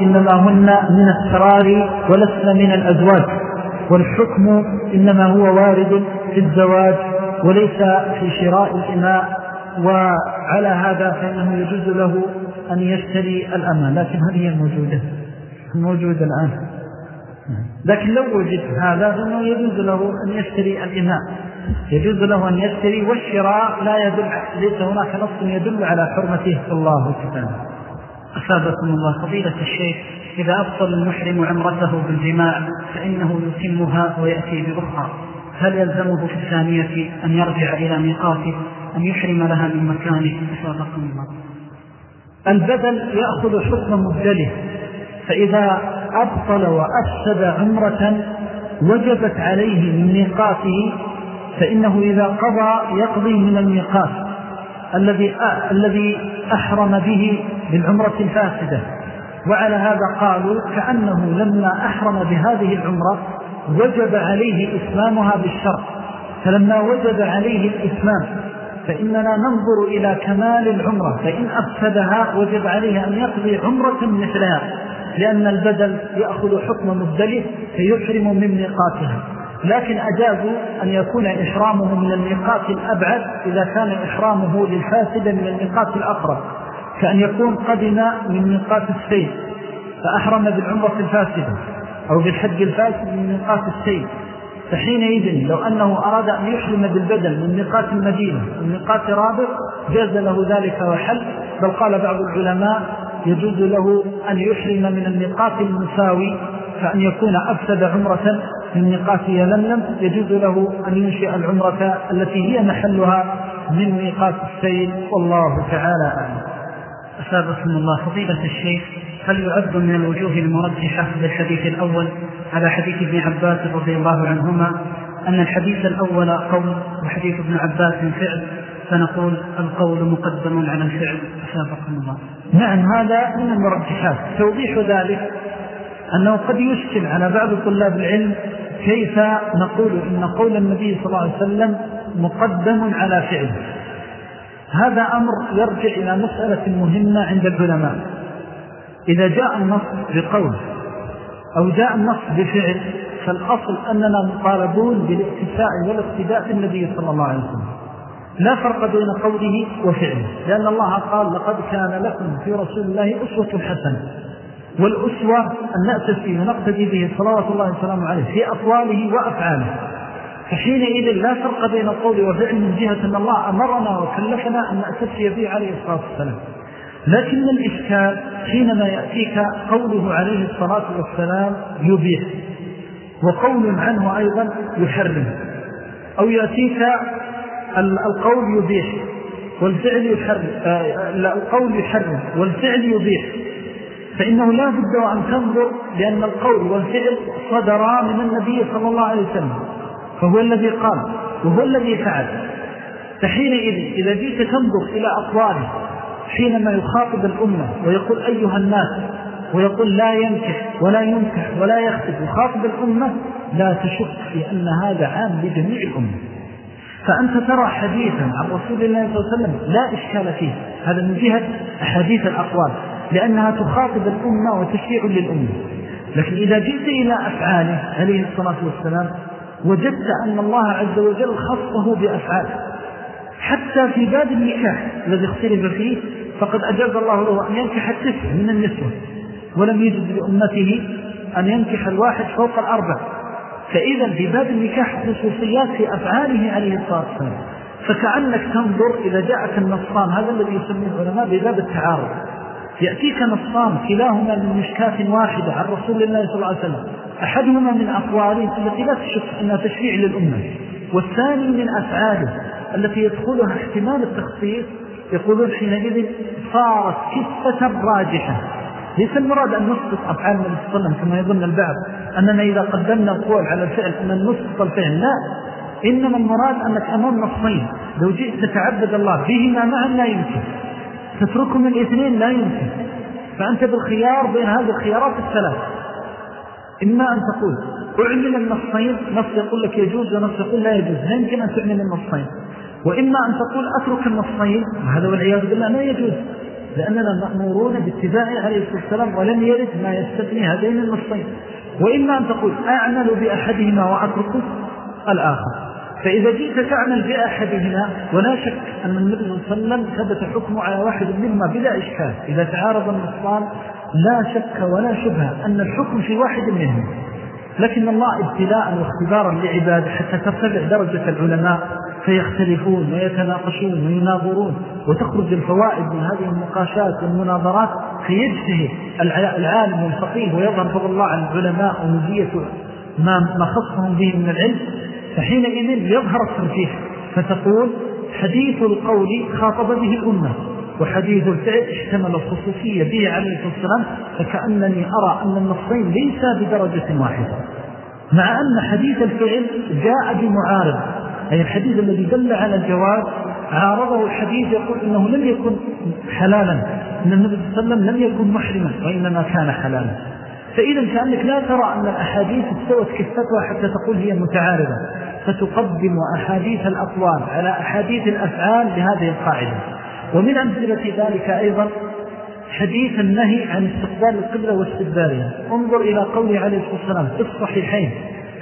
إنما هن من السرار ولسن من الأزواج والحكم إنما هو وارد في الزواج وليس في شراء الإماء وعلى هذا فإنه يجوز له أن يشتري الأمان لكن هذه الموجودة الموجودة الآن. لكن لو وجد هذا فإنه يجوز له أن يشتري الإماء يجوز له أن يشتري والشراء لا يدل ليس هناك نص يدل على حرمته. الله سبحانه أصابكم الله فضيلة الشيخ إذا أبطل المحرم عمرته بالجماع فإنه يتمها ويأتي بأخرى. هل يلزمه في الثانية أن يرجع إلى ميقاته أن يحرم لها من مكانه؟ أصابكم الله. البدل يأخذ حكم مبدله فإذا أبطل وأفسد عمرة وجبت عليه من ميقاته فإنه إذا قضى يقضي من الميقات. الذي الذي أحرم به بالعمرة الفاسدة. وعلى هذا قالوا كأنه لما أحرم بهذه العمرة وجب عليه إسلامها بالشرط فلما وجب عليه الإسلام فإننا ننظر إلى كمال العمرة. فإن أفسدها وجب عليه أن يقضي عمرة مثلها لأن البدل يأخذ حكم مبدله فيحرم من ميقاتها. لكن أجازوا أن يكون إحرامه من الميقات الأبعد إذا كان إحرامه للفاسدة من الميقات الأقرب كأن يكون قدم من ميقات السيد فأحرم بالعمرة الفاسدة أو بالحج الفاسد من ميقات السيد فحينئذ لو أنه أراد أن يحرم بالبدل من ميقات المدينة من ميقات رابط جاز له ذلك وحل. بل قال بعض العلماء يجوز له أن يحرم من الميقات المساوي فأن يكون أفسد عمرة من ميقات يلملم يجوز له أن ينشئ العمرة التي هي محلها من ميقات السيل. والله تعالى أعلم. أسابقكم الله فضيلة الشيخ هل يعد من الوجوه المرجحة للحديث الأول على حديث ابن عباس رضي الله عنهما أن الحديث الأول قول وحديث ابن عباس فعل؟ فنقول القول مقدم على الفعل. أسابقكم الله. نعم هذا من المرجحات. توضيح ذلك أنه قد يشكل على بعض طلاب العلم كيف نقول إن قول النبي صلى الله عليه وسلم مقدم على فعله. هذا أمر يرجع إلى مسألة مهمة عند العلماء. إذا جاء النص بقول أو جاء النص بفعل فالأصل أننا مطالبون بالاكتفاء والاقتداء بالنبي صلى الله عليه وسلم. لا فرق بين قوله وفعله لأن الله قال لقد كان لكم في رسول الله أسوة حسنة. والأسوة أن نأتي فيه ونقتدي به صلوات الله وسلامه عليه في أقواله وأفعاله. فحينئذ لا فرق بين القول وفعل من جهة أن الله أمرنا وكلفنا أن نأتي به عليه الصلاة والسلام. لكن الإشكال حينما يأتيك قوله عليه الصلاة والسلام يبيح وقول عنه أيضا يحرم. أو يأتيك القول يبيح والفعل يحرم آه، القول يحرم والفعل يبيح. فإنه لا بد أن تنظر لأن القول والفعل صدرا من النبي صلى الله عليه وسلم. فهو الذي قال وهو الذي فعل. فحينئذ إذا جئت تنظر إلى أقواله حينما يخاطب الأمة ويقول أيها الناس ويقول لا ينكح ولا ينكح ولا يختب يخاطب الأمة لا تشك في أن هذا عام لجميع الأمة. فأنت ترى حديثا عن رسول الله صلى الله عليه وسلم لا إشكال فيه. هذا من جهة أحاديث الأقوال. لأنها تخاطب الأمة وتشريع للأمة. لكن إذا جئت إلى أفعاله عليه الصلاة والسلام وجدت أن الله عز وجل خصه بأفعال حتى في باب النكاح الذي اختلف فيه فقد أجاز الله له أن ينكح التسع من النسوة ولم يجد لأمته أن ينكح الواحد فوق الأربع. فإذا في باب النكاح خصوصيات في أفعاله عليه الصلاة والسلام. فكأنك تنظر إذا جاءك النصان هذا الذي يسميه العلماء بباب التعارض. يأتيك نصان كلاهما من مشكاة واحدة عن رسول الله صلى الله عليه وسلم. أحدهما من أقواله التي لا تشك أنها تشريع للأمة والثاني من أفعاله التي يدخلها احتمال التخصيص يقولون حينئذ صارت كفة راجحة. ليس المراد أن نسقط أفعال عليه وسلم كما يظن البعض أننا إذا قدمنا القول على الفعل أن نسقط الفعل لا. إنما المراد أنك أمام نصين. لو جئت تتعبد الله بهما معا لا يمكن. تتركهم الاثنين لا يمكن. فأنت بالخيار بين هذه الخيارات الثلاث. إما أن تقول أعمل النصين نص يقول لك يجوز ونص يقول لا يجوز. لا يمكن أن تعمل النصين وإما أن تقول أترك النصين. وهذا والعياذ بالله لا يجوز. لأننا مأمورون باتباعه عليه الصلاة والسلام ولم يرد ما يستثني هذين النصين. وإما أن تقول أعمل بأحدهما وأترك الآخر. فإذا جئت تعمل بأحدهما ولا شك أن النبي صلى الله عليه وسلم ثبت حكمه على واحد منهما بلا إشكال. إذا تعارض النصان لا شك ولا شبهة أن الحكم في واحد منهم. لكن الله ابتلاء واختبارا لعباده حتى ترتفع درجة العلماء فيختلفون ويتناقشون ويناظرون. وتخرج الفوائد من هذه النقاشات والمناظرات فيجتهد العالم والفقيه ويظهر فضل الله عن العلماء ومزية ما خصهم به من العلم. فحينئذ يظهر الترجيح فتقول حديث القول خاطب به الأمة وحديث الفعل اشتمل الخصوصية به عليه الصلاة والسلام فكأنني أرى أن النصين ليس بدرجة واحدة. مع أن حديث الفعل جاء بمعارض أي الحديث الذي دل على الجواز عارضه الحديث يقول إنه لم يكن حلالا أن النبي صلى الله عليه وسلم لم يكن محرما وإنما كان حلالا. فإذا كأنك لا ترى أن الأحاديث استوت كفتها حتى تقول هي متعارضة. فتقدم أحاديث الأطوال على أحاديث الأفعال بهذه القاعدة. ومن أمثلة ذلك أيضا حديث النهي عن استقبال القبلة واستدبارها. انظر إلى قوله عليه الصلاة والسلام في الصحيحين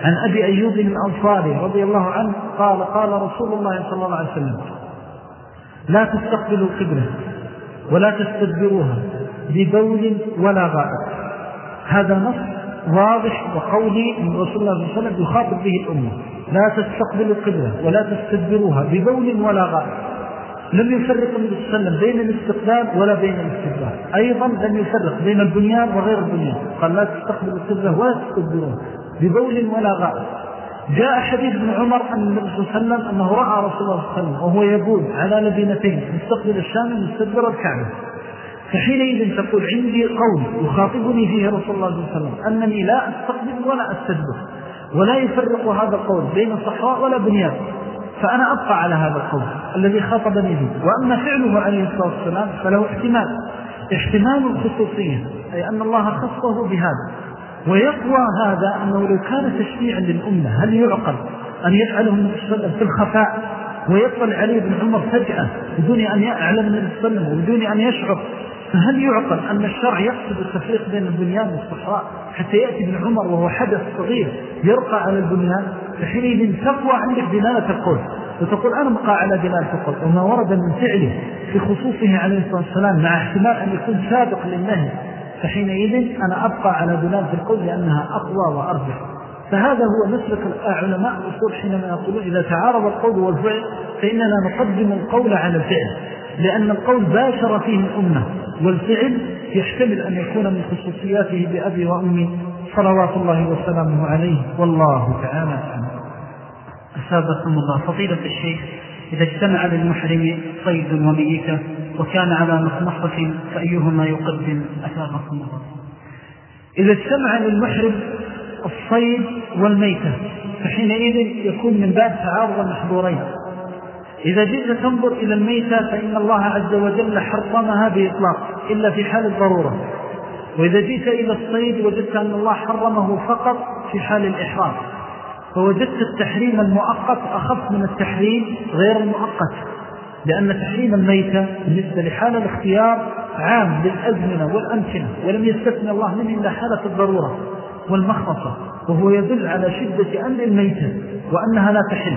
عن أبي أيوب الأنصاري رضي الله عنه قال قال رسول الله صلى الله عليه وسلم لا تستقبلوا القبلة ولا تستدبروها ببول ولا غائب هذا نص واضح وقولي من رسول الله صلى الله عليه وسلم يخاطب به الأمة. لا تستقبلوا القبلة ولا تستدبروها ببول ولا غائب لم يفرق النبي صلى الله عليه وسلم بين الاستقبال ولا بين الاستدبار. أيضا لم يفرق بين البنيان وغير البنيان. قال لا تستقبلوا القبلة ولا تستدبروها ببول ولا غائب جاء حديث ابن عمر أن النبي صلى الله عليه وسلم أنه رأى رسول الله صلى الله عليه وسلم وهو يبول على لبنتين مستقبل الشام مستدبر الكعبة. فحينئذ تقول عندي قول يخاطبني فيه رسول الله صلى الله عليه وسلم أنني لا أستقبل ولا أستدبر. ولا يفرق هذا القول بين صحراء ولا بنيان. فأنا أبقى على هذا القول الذي خاطبني به. وأما فعله عليه الصلاة والسلام فله احتمال. احتمال الخصوصية أي أن الله خصه بهذا. ويقوى هذا أنه لو كان تشريعا للأمة هل يعقل أن يفعله عليه وسلم في الخفاء؟ ويطلع عليه ابن عمر فجأة بدون أن يعلم عليه وسلم وبدون أن يشعر. فهل يعقل أن الشرع يقصد التفريق بين البنيان والصحراء حتى يأتي ابن عمر وهو حدث صغير يرقى على البنيان؟ فحينئذ تقوى عندك دلالة القول. وتقول أنا مقع على دلالة القول وما ورد من فعله في خصوصه عليه الصلاة والسلام مع احتمال أن يكون سابق للنهي. فحينئذ أنا أبقى على دلالة القول لأنها أقوى وأرجح. فهذا هو مسلك علماء الأصول حينما يقولون إذا تعارض القول والفعل فإننا نقدم القول على الفعل. لأن القول باشر فيه الأمة والفعل يحتمل أن يكون من خصوصياته بأبي وأمي صلوات الله وسلامه عليه. والله تعالى أسابقكم الله. فضيلة الشيخ إذا اجتمع للمحرم صيد وميتة وكان على مخمصة فأيهما يقدم؟ أسابقكم الله. إذا اجتمع للمحرم الصيد والميتة فحينئذ يكون من باب تعارض المحظورين إذا جئت تنظر إلى الميتة فإن الله عز وجل حرمها بإطلاق إلا في حال الضرورة. وإذا جئت إلى الصيد وجدت أن الله حرمه فقط في حال الإحرام. فوجدت التحريم المؤقت أخف من التحريم غير المؤقت لأن تحريم الميتة بالنسبة لحال الاختيار عام للأزمنة والأمكنة ولم يستثنى الله منه إلا حالة الضرورة والمخصصة وهو يدل على شدة أمر الميتة وأنها لا تحل.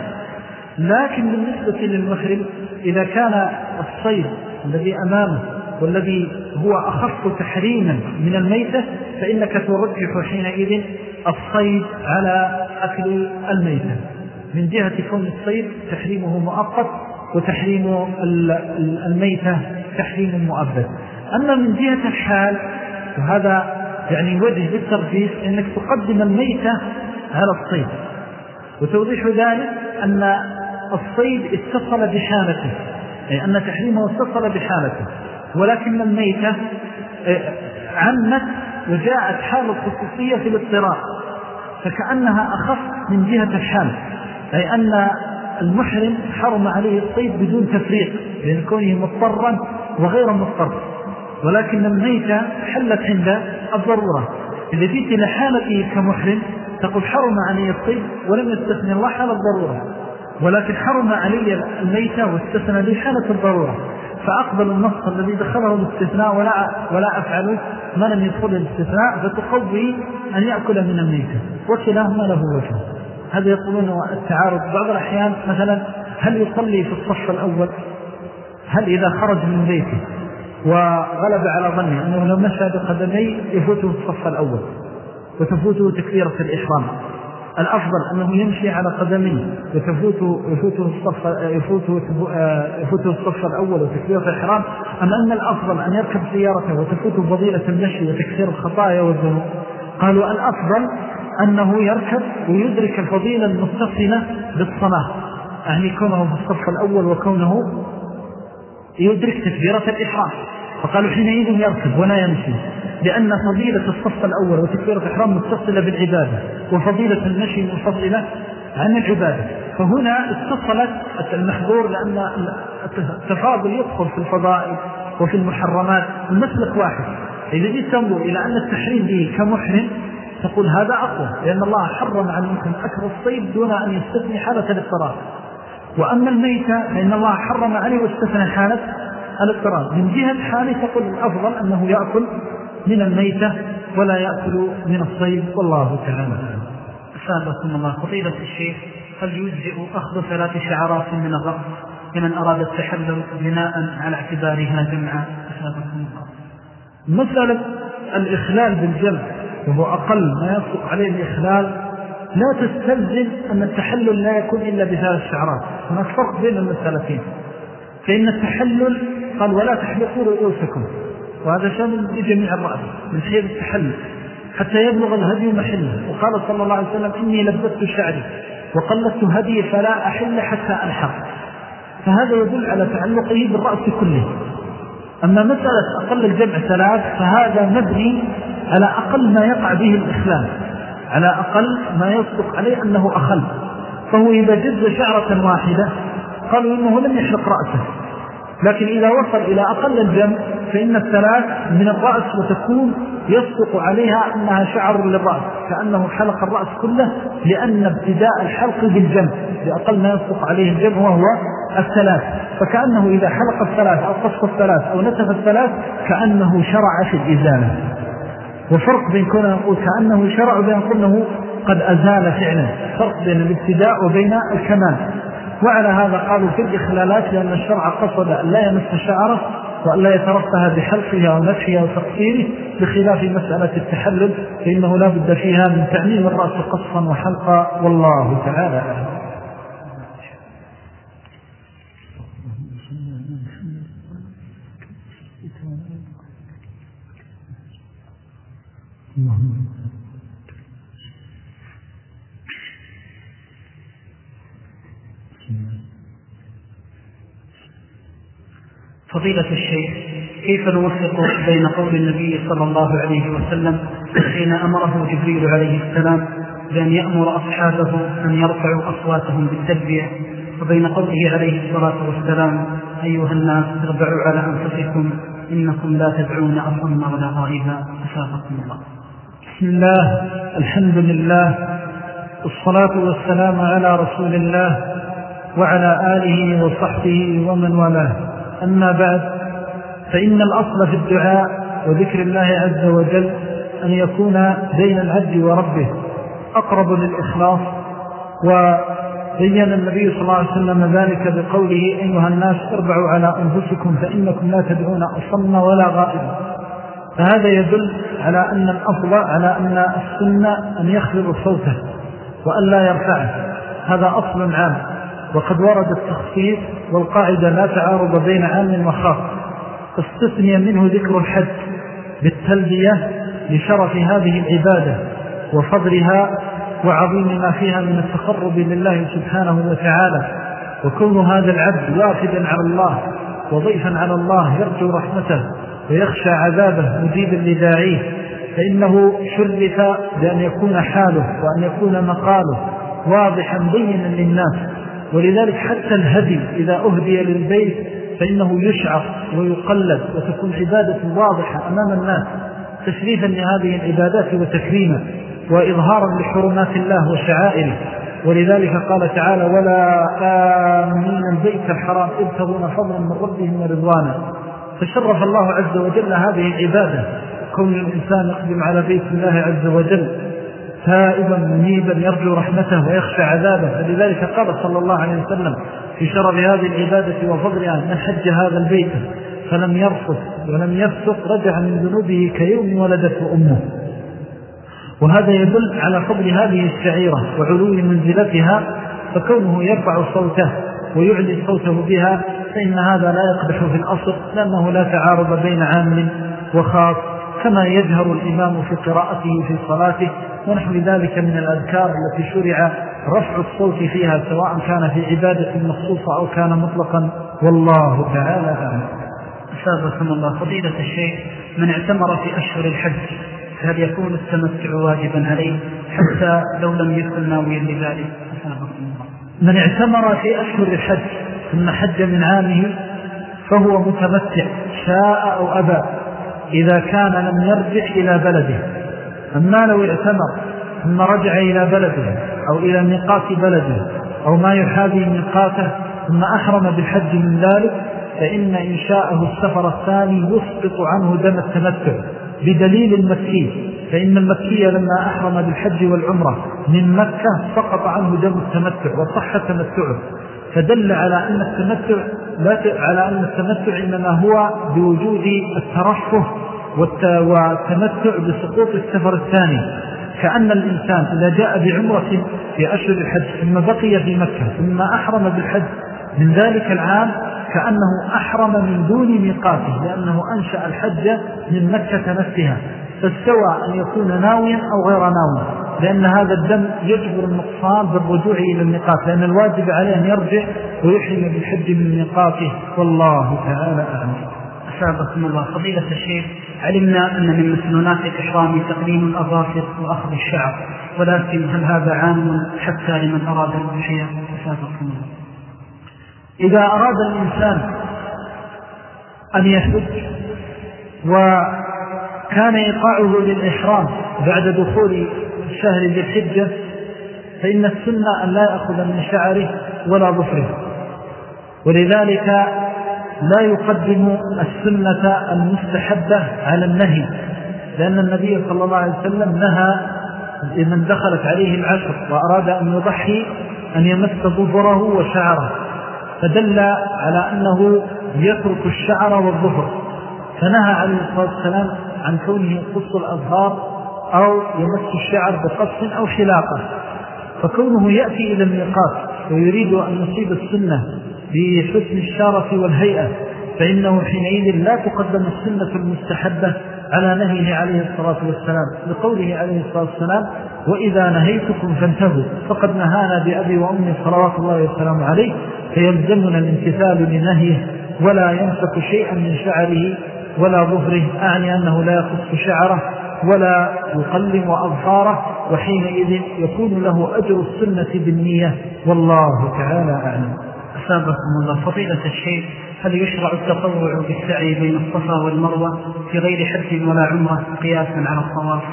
لكن بالنسبة للمحرم إذا كان الصيد الذي أمامه والذي هو أخف تحريما من الميتة فإنك ترجح حينئذ الصيد على أكل الميتة. من جهة كون الصيد تحريمه مؤقت وتحريم الميتة تحريم مؤبد. أما من جهة الحال وهذا يعني وجه للترجيح أنك تقدم الميتة على الصيد. وتوضيح ذلك أن الصيد اتصل بحالته أي أن تحريمه اتصل بحالته. ولكن الميتة عمت وجاءت حال الخصوصية في الاضطرار فكأنها أخف من جهة الحال. أي أن المحرم حرم عليه الصيد بدون تفريق لأن كونه مضطرا وغير مضطر. ولكن الميتة حلت عند الضرورة. إذا جئت إلى حالته كمحرم تقول حرم عليه الصيد ولم يستثني الله حال الضرورة. ولكن حرم علي الميتة واستثنى لي حالة الضرورة. فأقبل النص الذي دخله الاستثناء ولا, ولا أفعل ما لم يدخل الاستثناء فتقوي أن يأكل من الميتة وكلاهما له وجه. هذا يقولون التعارض بعض الأحيان مثلا هل يصلي في الصف الأول؟ هل إذا خرج من بيته وغلب على ظنه أنه لو مشى بقدمي يفوته الصف الأول وتفوته تكبيرة الإحرام. الأفضل أنه يمشي على قدميه وتفوته يفوته الصف يفوته يفوته الصف الأول وتكبيرة الإحرام أم أن الأفضل أن يركب سيارته وتفوته فضيلة المشي وتكثير الخطايا والذنوب؟ قالوا الأفضل أنه يركب ويدرك الفضيلة المتصلة بالصلاة يعني كونه في الصف الأول وكونه يدرك تكبيرة الإحرام. فقالوا حينئذ يركب ولا يمشي لأن فضيلة الصف الأول وتكبيرة الإحرام متصلة بالعبادة وفضيلة المشي منفصلة عن العبادة. فهنا اتصلت المحظور لأن التفاضل يدخل في الفضائل وفي المحرمات المسلك واحد. إذا جيت تنظر إلى أن التحريم به كمحرم تقول هذا أقوى لأن الله حرم عن ممكن أكل الصيد دون أن يستثني حالة الاضطرار وأما الميتة فإن الله حرم عليه واستثنى حالة الاضطرار من جهة حالة تقول الأفضل أنه يأكل من الميتة ولا يأكل من الصيد. والله تعالى. أسابكم الله. فضيلة الشيخ هل يجزئ أخذ ثلاث شعرات من الرقص لمن أراد التحلل بناء على اعتبارها جمعا؟ أسابكم الله. مسألة الإخلال بالجمع وهو أقل ما يصدق عليه الإخلال لا تستلزم أن التحلل لا يكون إلا بثلاث شعرات. هناك فرق بين المسألتين. فإن التحلل قال ولا تحلقوا رؤوسكم. وهذا شامل لجميع الرأس من خير التحلل حتى يبلغ الهدي محله. وقال صلى الله عليه وسلم إني لبست شعري وقلت هدي فلا أحل حتى ألحق. فهذا يدل على تعلقه بالرأس كله. أما مسألة أقل الجمع ثلاث فهذا مبني على أقل ما يقع به الإخلال على أقل ما يصدق عليه أنه أخل. فهو إذا جز شعرة واحدة قالوا إنه لم يحلق رأسه. لكن إذا وصل إلى أقل الجمع فإن الثلاث من الرأس وتكون يصدق عليها أنها شعر للرأس كأنه حلق الرأس كله لأن ابتداء الحلق بالجمع بأقل ما يصدق عليه الجمع وهو الثلاث. فكأنه إذا حلق الثلاث أو قصف الثلاث أو نتف الثلاث كأنه شرع في الإزالة. وفرق بين كونه نقول كأنه شرع وبين كونه قد أزال فعلا. فرق بين الابتداء وبين الكمال. وعلى هذا قالوا في الإخلالات لأن الشرع قصد أن لا يمس شعره وأن لا يترفها بحلقها أو نفحها وتقصيره بخلاف مسألة التحلل فإنه لا بد فيها من تعليم الرأس قصا وحلقا. والله تعالى فضيلة الشيخ كيف نوفق بين قول النبي صلى الله عليه وسلم حين أمره جبريل عليه السلام بأن يأمر أصحابه أن يرفعوا أصواتهم بالتلبية وبين قوله عليه الصلاة والسلام أيها الناس اربعوا على أنفسكم إنكم لا تدعون أصم ولا غائبا أسابقكم الله. بسم الله الحمد لله والصلاة والسلام على رسول الله وعلى آله وصحبه ومن والاه. أما بعد فإن الأصل في الدعاء وذكر الله عز وجل أن يكون بين العبد وربه أقرب للإخلاص وبين النبي صلى الله عليه وسلم ذلك بقوله أيها الناس اربعوا على أنفسكم فإنكم لا تدعون أصم ولا غائبا فهذا يدل على أن الأفضل على أن السنة أن يخفض صوته وأن لا يرفعه هذا أصل عام. وقد ورد التخصيص والقاعدة لا تعارض بين عام وخاص استثني منه ذكر الحج بالتلبية لشرف هذه العبادة وفضلها وعظيم ما فيها من التقرب لله سبحانه وتعالى. وكون هذا العبد وافدا على الله وضيفا على الله يرجو رحمته ويخشى عذابه مجيبا لداعيه فإنه شرف بأن يكون حاله وأن يكون مقاله واضحا بينا للناس. ولذلك حتى الهدي إذا أهدي للبيت فإنه يشعر ويقلد وتكون عبادة واضحة أمام الناس تشريفا لهذه العبادات وتكريما وإظهارا لحرمات الله وشعائره. ولذلك قال تعالى ولا آمين البيت الحرام ابتغون فضلا من ربهم ورضوانا. فشرف الله عز وجل هذه العبادة. كون الإنسان يقدم على بيت الله عز وجل تائبا منيبا يرجو رحمته ويخشى عذابه. فلذلك قال صلى الله عليه وسلم في شرف هذه العبادة وفضلها من حج هذا البيت. فلم يرفض ولم يفسق رجع من ذنوبه كيوم ولدته أمه. وهذا يدل على فضل هذه الشعيرة وعلو منزلتها فكونه يرفع صوته ويعلي صوته بها فإن هذا لا يقدح في الأصل لأنه لا تعارض بين عامل وخاص كما يجهر الإمام في قراءته في صلاته. ونحو ذلك من الأذكار التي شرع رفع الصوت فيها سواء كان في عبادة مخصوصة أو كان مطلقا. والله تعالى أعلم. أسابقكم الله فضيلة الشيخ من اعتمر في أشهر الحج هل يكون التمتع واجبا عليه؟ حتى لو لم يكن ناويا لذلك. من اعتمر في أشهر الحج ثم حج من عامه فهو متمتع شاء أو أبى إذا كان لم يرجع إلى بلده. أما لو اعتمر ثم رجع إلى بلده أو إلى ميقات بلده أو ما يحاذي ميقاته ثم أحرم بالحج من ذلك فإن إنشاءه السفر الثاني يسقط عنه دم التمتع بدليل المكي فإن المكي لما أحرم بالحج والعمرة من مكة سقط عنه دم التمتع وصح تمتعه. فدل على أن التمتع لا على أن التمتع إنما هو بوجود الترفه والتمتع بسقوط السفر الثاني. كأن الإنسان إذا جاء بعمرة في أشهر الحج ثم بقي في مكة ثم أحرم بالحج من ذلك العام كأنه أحرم من دون ميقاته لأنه أنشأ الحج من مكة نفسها. فاستوى أن يكون ناويا أو غير ناويا لأن هذا الدم يجبر النقصان بالرجوع إلى الميقات لأن الواجب عليه أن يرجع ويحرم بالحج من ميقاته. والله تعالى أعلم. أسابقكم الله. فضيلة الشيخ علمنا أن من مسنونات الإحرام تقليم الأظافر وأخذ الشعر ولكن هل هذا عام حتى لمن أراد الحياة؟ أسابقكم الله. إذا أراد الإنسان أن يحج وكان إيقاعه للإحرام بعد دخول شهر ذي الحجة فإن السنة أن لا يأخذ من شعره ولا ظفره. ولذلك لا يقدم السنة المستحبة على النهي لأن النبي صلى الله عليه وسلم نهى لمن دخلت عليه العشر وأراد أن يضحي أن يمس ظفره وشعره فدل على أنه يترك الشعر والظفر فنهى عليه الصلاة والسلام عن كونه يقص الأظهار أو يمس الشعر بقص أو حلاقة فكونه يأتي إلى الميقات ويريد أن يصيب السنة بحسن الشارة والهيئة فإنه حينئذ لا تقدم السنة المستحبة على نهيه عليه الصلاة والسلام لقوله عليه الصلاة والسلام وإذا نهيتكم فانتهوا فقد نهانا بأبي وأمي صلوات الله والسلام عليه فيلزمنا الامتثال لنهيه ولا ينفق شيئا من شعره ولا ظهره أعني أنه لا يقص شعره ولا يقلم أظهاره وحينئذ يكون له أجر السنة بالنية والله تعالى أعلم. أسابقكم الله. فضيلة الشيخ هل يشرع التطوع بالسعي بين الصفا والمروة في غير حج ولا عمرة قياسا على الطواف؟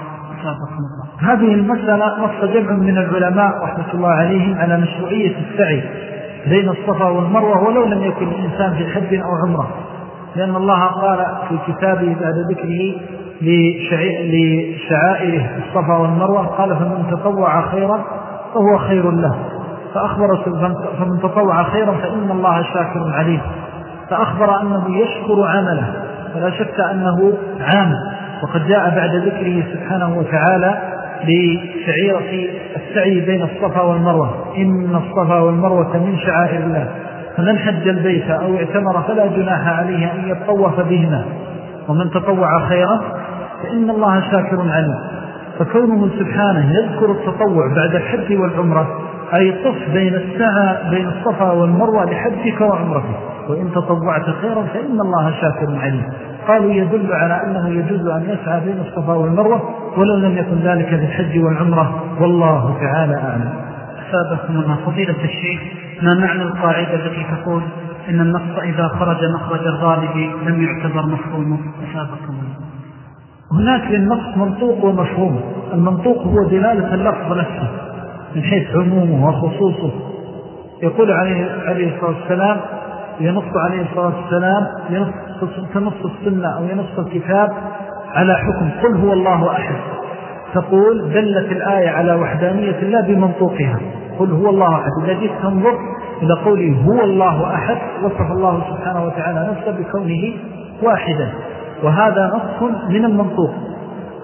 أسابقكم الله. هذه المسألة نص جمع من العلماء رحمة الله عليهم على مشروعية السعي بين الصفا والمروة ولو لم يكن الإنسان في حج أو عمرة. لأن الله قال في كتابه بعد ذكره لشعائره الصفا والمروة قال فمن تطوع خيرا فهو خير له. فأخبر فمن تطوع خيرا فإن الله شاكر عليه فأخبر أنه يشكر عمله. فلا شك أنه عام. وقد جاء بعد ذكره سبحانه وتعالى لشعيرة السعي بين الصفا والمروة. إن الصفا والمروة من شعائر الله. فمن حج البيت أو اعتمر فلا جناح عليه أن يتطوف بهما. ومن تطوع خيرا فإن الله شاكر عليه فكونه سبحانه يذكر التطوع بعد الحج والعمرة أي طف بين الساعة بين الصفا والمروة لحجك وعمرتك. وإن تطوعت خيرا فإن الله شاكر عليه قالوا يدل على أنه يجوز أن يسعى بين الصفا والمروة ولو لم يكن ذلك في الحج والعمرة. والله تعالى أعلم. سابقكم الله فضيلة الشيخ ما معنى القاعدة التي تقول إن النص إذا خرج مخرج الغالب لم يعتبر مفهومه سابقكم الله. هناك للنص منطوق ومفهوم. المنطوق هو دلالة اللفظ نفسه. من حيث عمومه وخصوصه. يقول عليه, الصلاة والسلام ينص عليه الصلاة والسلام تنص السنة أو ينص الكتاب على حكم قل هو الله أحد. تقول دلت الآية على وحدانية الله بمنطوقها. قل هو الله أحد. إذا جيت تنظر إلى قوله هو الله أحد وصف الله سبحانه وتعالى نفسه بكونه واحدا. وهذا نص من المنطوق.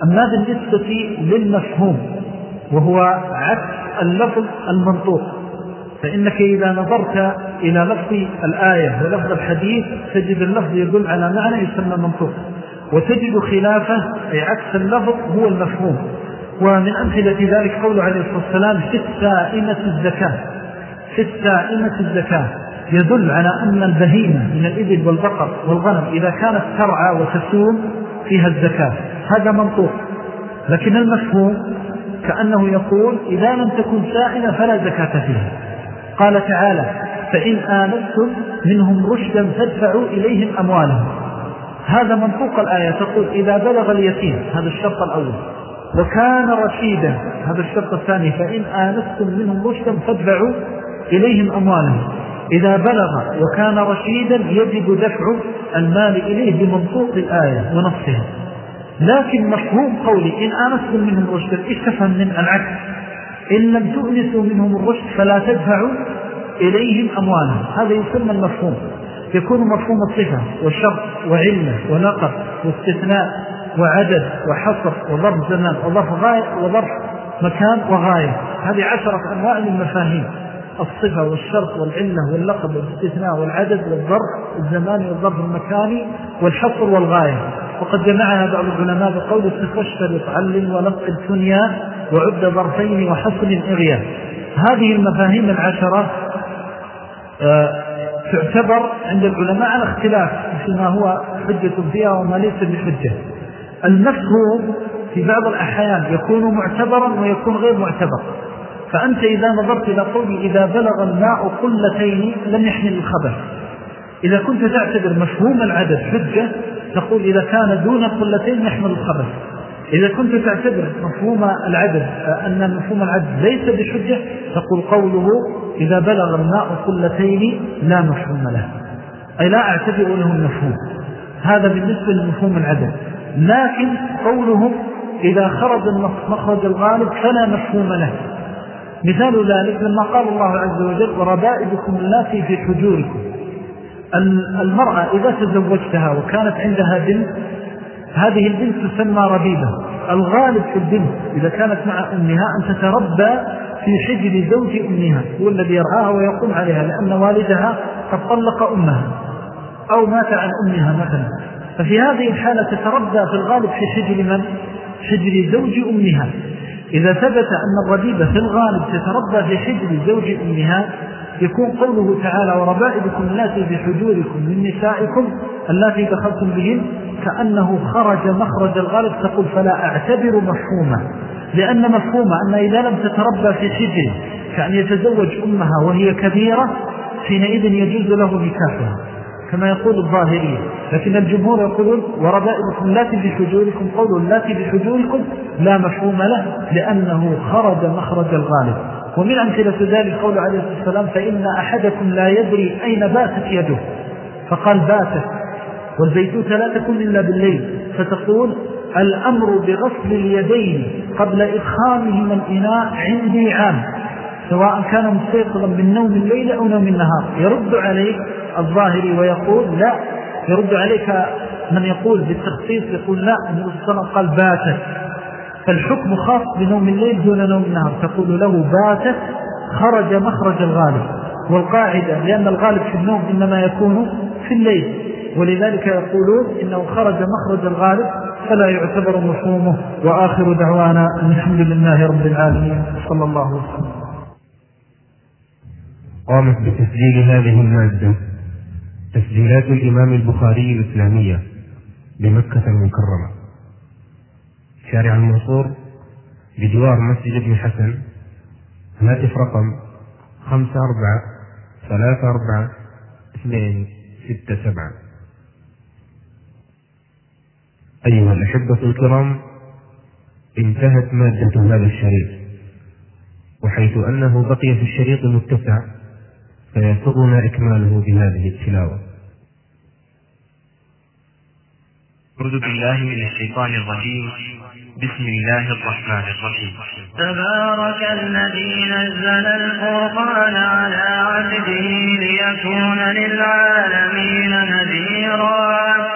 أما بالنسبة للمفهوم وهو عكس اللفظ المنطوق. فإنك إذا نظرت إلى لفظ الآية ولفظ الحديث تجد اللفظ يدل على معنى يسمى منطوق. وتجد خلافه أي عكس اللفظ هو المفهوم. ومن أمثلة ذلك قول عليه الصلاة والسلام في السائمة الزكاة في السائمة الزكاة. يدل على أن البهيمة من الإبل والبقر والغنم إذا كانت ترعى وتسوم فيها الزكاة. هذا منطوق. لكن المفهوم كأنه يقول إذا لم تكن سائمة فلا زكاة فيها. قال تعالى فإن آنستم منهم رشدا فادفعوا إليهم أموالهم. هذا منطوق الآية تقول إذا بلغ اليتيم هذا الشرط الأول. وكان رشيدا هذا الشرط الثاني فإن آنستم منهم رشدا فادفعوا إليهم أموالهم. إذا بلغ وكان رشيدا يجب دفع المال إليه بمنطوق الآية ونصها. لكن مفهوم قولي إن آنستم منهم رشدا إيش تفهم من العكس. إن لم تؤنسوا منهم الرشد فلا تدفعوا إليهم أموالهم. هذا يسمى المفهوم. يكون مفهوم الصفة والشرط وعلة ونقر واستثناء وعدد وحصر وضرب زمان وضرب غاية وضرب مكان وغاية. هذه عشرة أنواع من المفاهيم. الصفة والشرط والعلة واللقب والاستثناء والعدد والضرب الزماني والضرب المكاني والحصر والغاية. وقد جمعها بعض العلماء بقول استفشتر علم ولق الثنيا وعد ظرفين وحصل إغيا هذه المفاهيم العشرة آه، تعتبر عند العلماء على اختلاف فيما هو حجة فيها وما ليس بحجة. المفهوم في بعض الأحيان يكون معتبرا ويكون غير معتبر. فأنت إذا نظرت إلى قولي إذا بلغ الماء قلتين لم يحمل الخبر إذا كنت تعتبر مفهوم العدد حجة تقول إذا كان دون قلتين يحمل الخبر. إذا كنت تعتبر مفهوم العدد أن مفهوم العدد ليس بحجة تقول قوله إذا بلغ الماء قلتين لا مفهوم له. أي لا أعتبر له المفهوم. هذا بالنسبة لمفهوم العدد. لكن قولهم إذا خرج مخرج الغالب فلا مفهوم له. مثال ذلك لما قال الله عز وجل وربائبكم التي في حجوركم المرأة إذا تزوجتها وكانت عندها بنت هذه البنت تسمى ربيبة. الغالب في البنت إذا كانت مع أمها أن تتربى في حجر زوج أمها هو الذي يرعاها ويقوم عليها لأن والدها قد طلق أمها أو مات عن أمها مثلا. ففي هذه الحالة تتربى في الغالب في حجر من؟ حجر زوج أمها. إذا ثبت أن الربيبة في الغالب تتربى في حجر زوج أمها يكون قوله تعالى وربائبكم التي بحجوركم من نسائكم التي دخلتم بهم كأنه خرج مخرج الغالب تقول فلا أعتبر مفهومة. لأن مفهومة أن إذا لم تتربى في حجر كأن يتزوج أمها وهي كبيرة حينئذ يجوز له نكاحها. كما يقول الظاهرية لكن الجمهور يقولون وربائبكم التي بحجوركم قولوا التي بحجوركم لا مفهوم له لأنه خرج مخرج الغالب. ومن أمثلة ذلك قول عليه الصلاة والسلام فإن أحدكم لا يدري أين باتت يده فقال باتت والبيتوتة لا تكون إلا بالليل. فتقول الأمر بغسل اليدين قبل إدخامهما الإناء عندي عام سواء كان مستيقظا من نوم الليل أو نوم النهار. يرد عليك الظاهري ويقول لا. يرد عليك من يقول بالتخصيص يقول لا. النبي صلى الله عليه وسلم قال باتت فالحكم خاص بنوم الليل دون نوم النهار. تقول له باتت خرج مخرج الغالب. والقاعدة لأن الغالب في النوم إنما يكون في الليل. ولذلك يقولون إنه خرج مخرج الغالب فلا يعتبر مفهومه وآخر دعوانا الحمد لله رب العالمين. صلى الله وسلم. قامت بتسجيل هذه المادة تسجيلات الإمام البخاري الإسلامية بمكة المكرمة. شارع المنصور بجوار مسجد ابن حسن هاتف رقم خمسة أربعة ثلاثة أربعة اثنين ستة سبعة. أيها الأحبة الكرام انتهت مادة هذا الشريف وحيث أنه بقي في الشريط متسع فيسرنا إكماله بهذه التلاوة. أعوذ بالله من الشيطان الرجيم. بسم الله الرحمن الرحيم. تبارك الذي نزل الفرقان على عبده ليكون للعالمين نذيرا.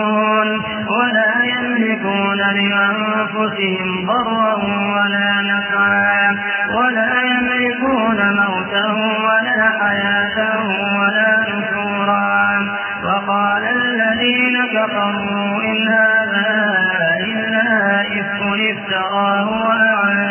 ولا يملكون لأنفسهم ضرا ولا نفعا. ولا يملكون موتا ولا حياة ولا نشورا. وقال الذين كفروا إن هذا إلا إفك إفتراه وأعانه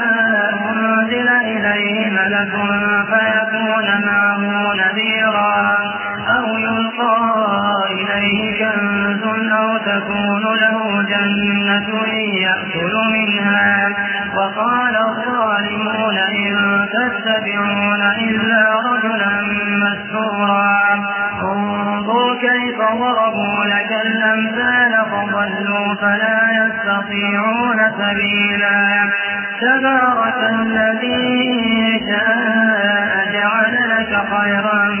أو تكون له جنة يأكل منها. وقال الظالمون إن تتبعون إلا رجلا مسحورا انظر كيف ضربوا لك الأمثال فضلوا فلا يستطيعون سبيلا. تبارك الذي شاء جعل لك خيرا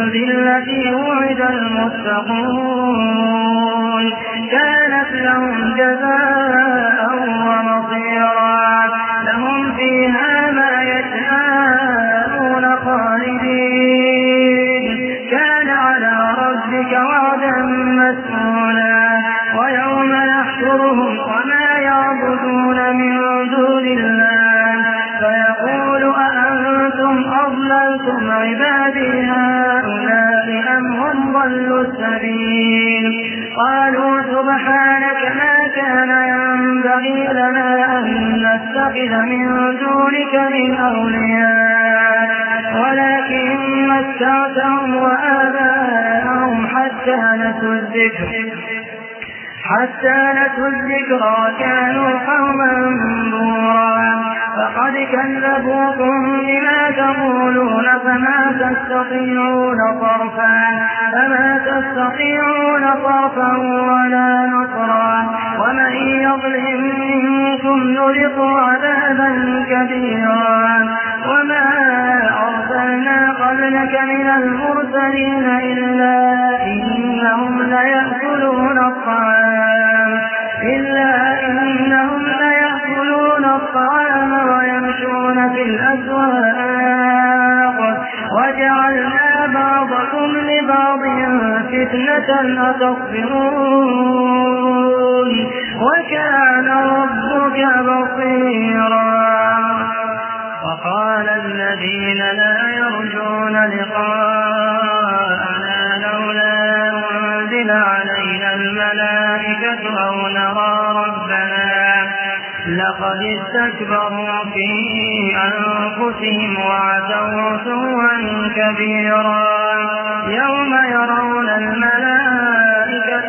التي وعد المتقون. كانت لهم جزاء نتخذ من دونك من أولياء ولكن متعتهم وآباءهم حتى نسوا الذكر حتى نسوا الذكر وكانوا قوما بورا فقد كذبوكم بما تقولون فما تستطيعون صرفا فما تستطيعون صرفا ولا نصرا ومن يظلم منكم نذقه عذابا كبيرا. وما أرسلنا قبلك من المرسلين إلا إنهم ليأكلون الطعام. إلا إنهم ليأكلون الطعام ويمشون في الأسواق. وجعلنا بعضكم لبعض فتنة أتصبرون وكان ربك بصيرا. وقال الذين لا يرجون لقاءنا لولا أنزل علينا الملائكة أو نرى ربنا. لقد استكبروا في أنفسهم وعتوا عتوا كبيرا. يوم يرون الملائكة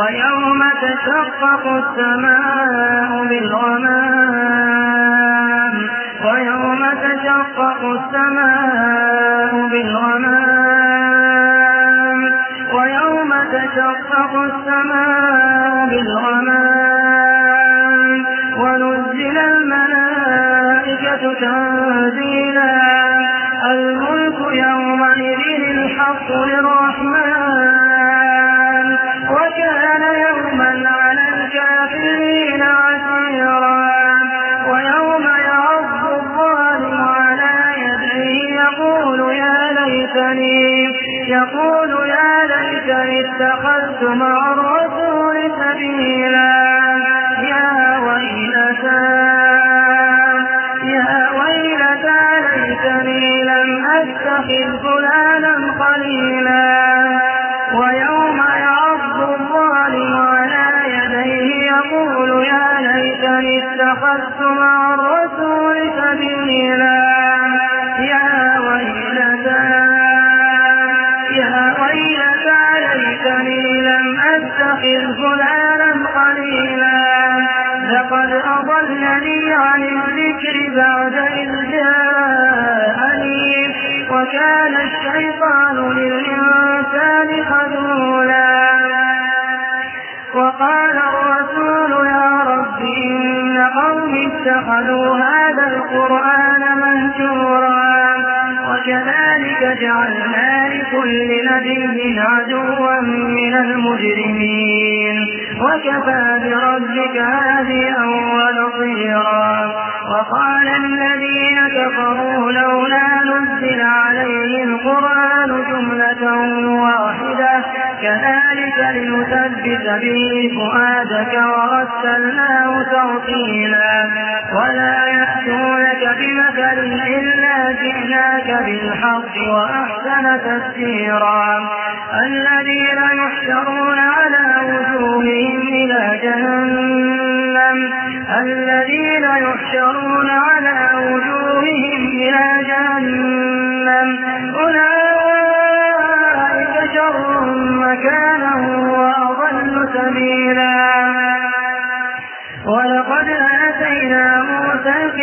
ويوم تشقق السماء بالغمام ويوم تشقق السماء بالغمام ويوم تشقق السماء بالغمام. ونزل الملائكة تنزيلا الملك يومئذ الحق للرحمن. اتخذت فلانا خليلا لقد أضلني عن الذكر بعد إذ جاءني وكان الشيطان للإنسان خذولا. وقال الرسول يا رب إن قوم اتخذوا هذا القرآن مهجورا. وكذلك جعلنا لكل نبي عدوا من المجرمين. وكفى بربك هاديا ونصيرا. وقال الذين كفروا لولا نزل عليه القرآن جملة واحدة. كذلك لنثبت به فؤادك ورسلناه ترتيلا. ولا يأتونك بمثل إلا جئناك بالحق وأحسن تفسيرا. الذين يحشرون على وجوههم إلى جهنم. الذين يحشرون على وجوههم إلى جهنم.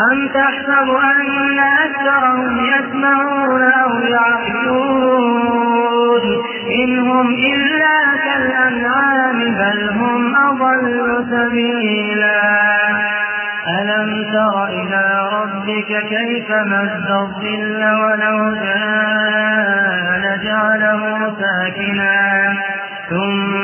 أم تحسب أن أكثرهم يسمعون أو يعقلون؟ إن هم إلا كالأنعام بل هم أضل سبيلا. ألم تر إلى ربك كيف مد الظل ولو جاء لجعله ساكنا؟ ثم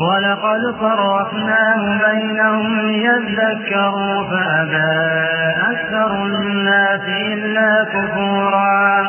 ولقد صرفناه بينهم ليذكروا فأبى أكثر الناس إلا كفورا.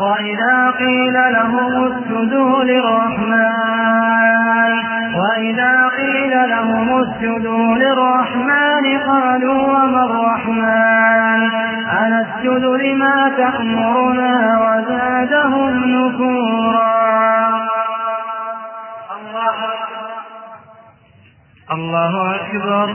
وإذا قيل لهم اسجدوا للرحمن وإذا قيل لهم اسجدوا للرحمن قالوا وما الرحمن؟ أنسجد لما تأمرنا وزادهم نفورا. الله أكبر.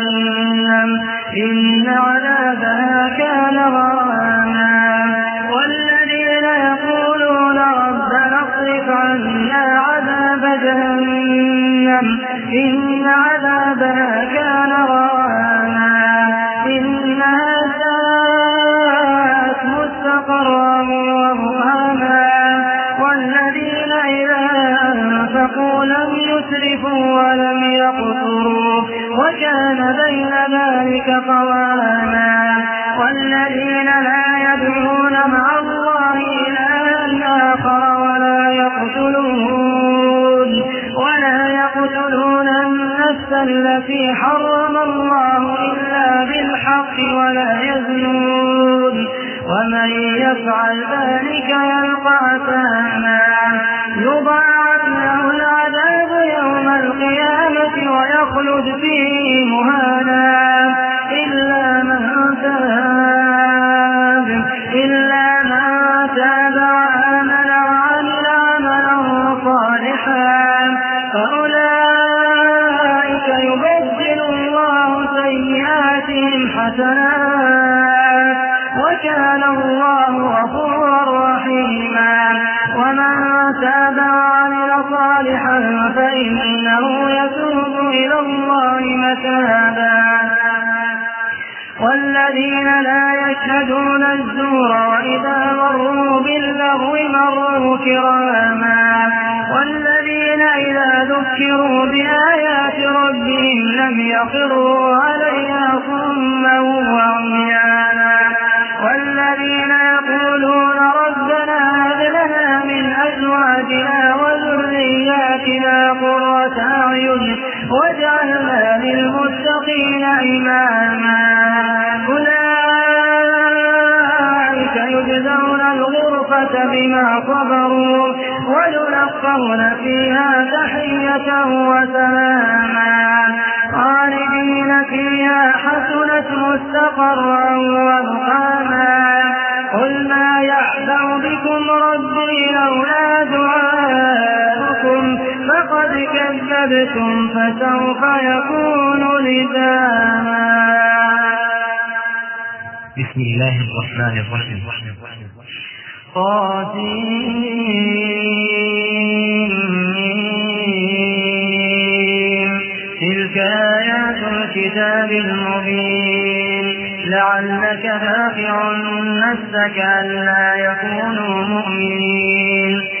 ولم يقتروا وكان بين ذلك قواما والذين لا يدعون مع الله إلها آخر ولا يقتلون ولا يقتلون النفس التي حرم الله إلا بالحق ولا يزنون ومن يفعل ذلك يلقى أثاما يضاعف القيامة ويخلد فيه مهانا. فإنه يتوب إلى الله متابا. والذين لا يشهدون الزور وإذا مروا باللغو مروا كراما. والذين إذا ذكروا بآيات ربهم لم يخروا عليها صما وعميانا. والذين يقولون ربنا هب لنا من أزواجنا قرة أعين واجعلنا للمتقين إماما. أولئك يجزون الغرفة بما صبروا ويلقون فيها تحية وسلاما. خالدين فيها حسنت مستقرا ومقاما. قل ما يعبأ بكم ربي لولا فقد كذبتم فسوف يكون لزاما. بسم الله الرحمن الرحيم. قاسم تلك آيات الكتاب المبين. لعلك باخع نفسك ألا يكونوا مؤمنين.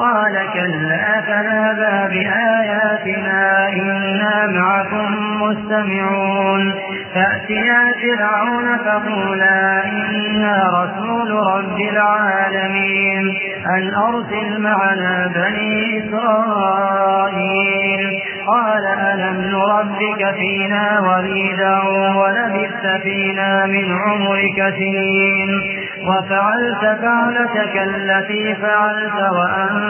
قال كلا فنادى بآياتنا إنا معكم مستمعون. فأتيا فرعون فقولا إنا رسول رب العالمين. أن أرسل معنا بني إسرائيل. قال ألم نربك فينا وليدا ولبثت فينا من عمرك سنين. وفعلت فعلتك التي فعلت وأنت